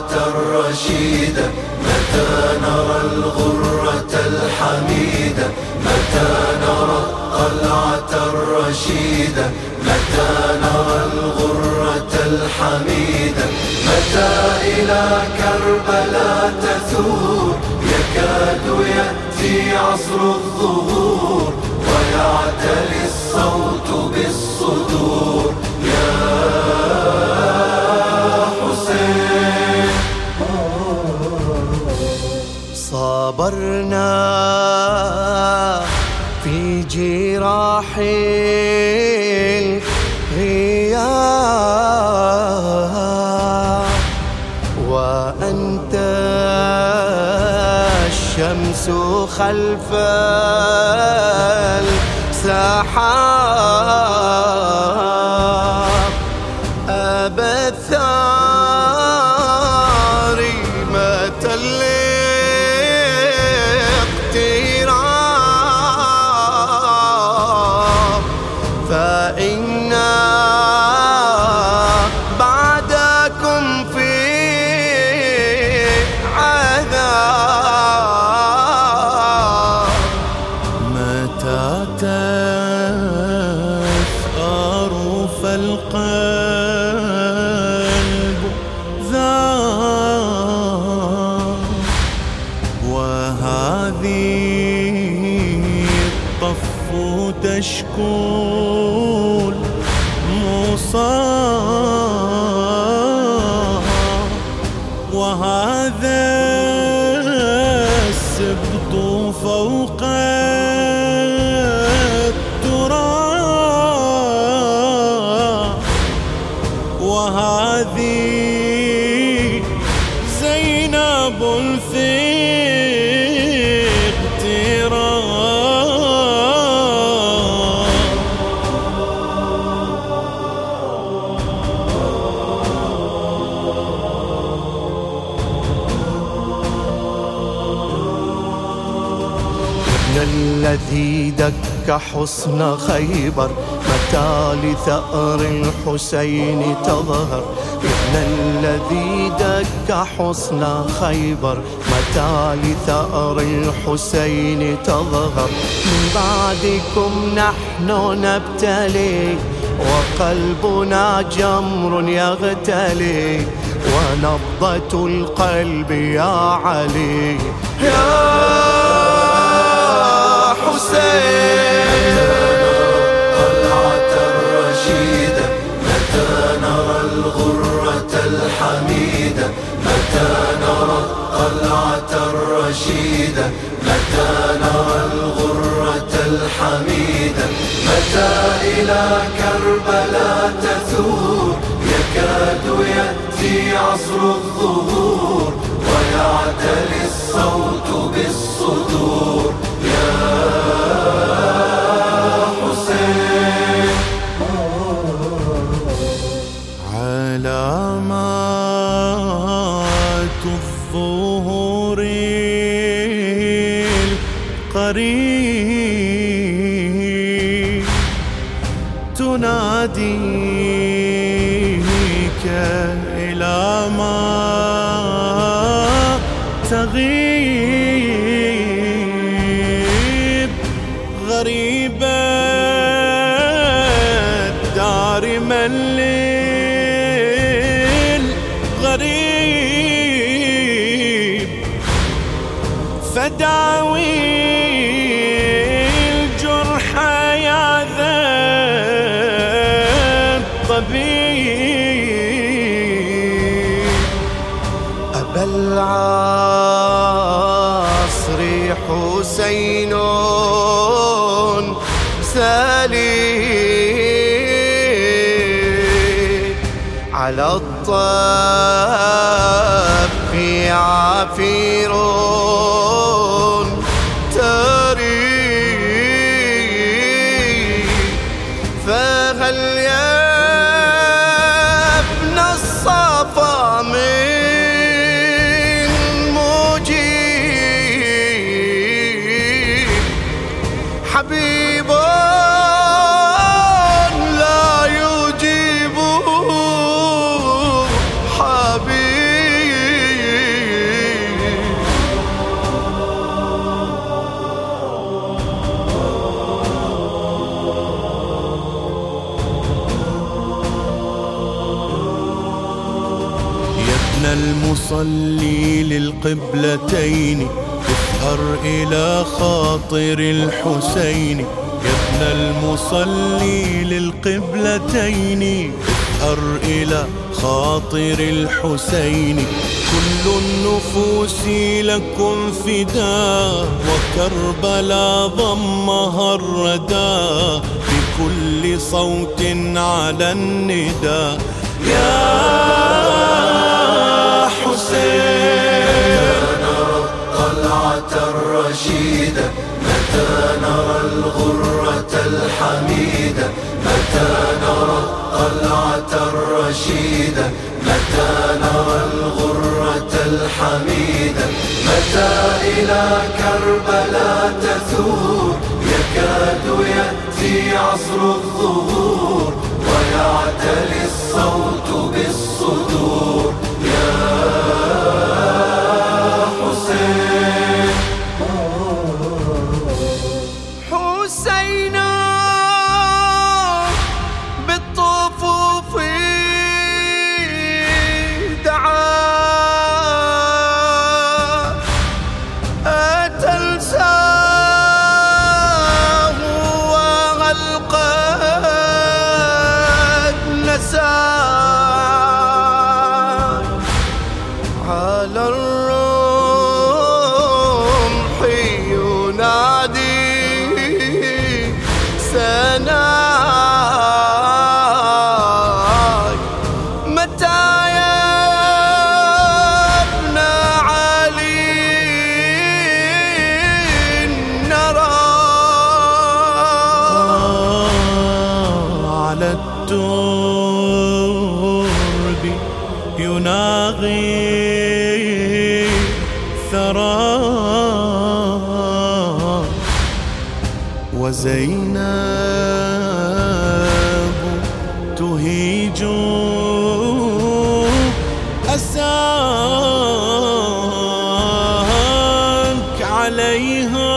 الرشيدة متى نرى الغرة الحميدة؟ متى نرى قلعة الرشيدة؟ متى نرى الغرة الحميدة؟ متى إلى كربلاء تثور؟ يكاد يأتي عصر الظهور ويعتلي الصوت بالصدور. صبرنا في جراح الغياب وأنت الشمس خلف السحاب. تشكو المصاب وهذا السبط فوق ابن الذي دك حصن خيبر متى لثأر الحسين تظهر؟ ابن الذي دك حصن خيبر متى لثأر الحسين تظهر؟ من بعدكم نحن نبتلي وقلبنا جمر يغتلي ونبضة القلب يا علي. يا إلى كربلاء تثور يكاد يأتي عصر الظهور ويعتلي الصوت بالصدور. يا تناديك إلى ما تغيب. غريبة الدار من للغريب العصر حسين سليم. على الطف عفير تري فهل يا المصلي للقبلتين اسهر إلى خاطر الحسين. يا ابن المصلي للقبلتين اسهر إلى خاطر الحسين. كل النفوس لكم فدا وكربلا ضمها الردى. بكل صوت على الندى. يا الرشيدة. متى نرى الغرة الحميدة؟ متى إلى كربلاء تثور؟ يكاد يأتي عصر الظهور ويعتلي الصوت بالصدور. على الرمح ثرى وزينب تهيج أساك عليها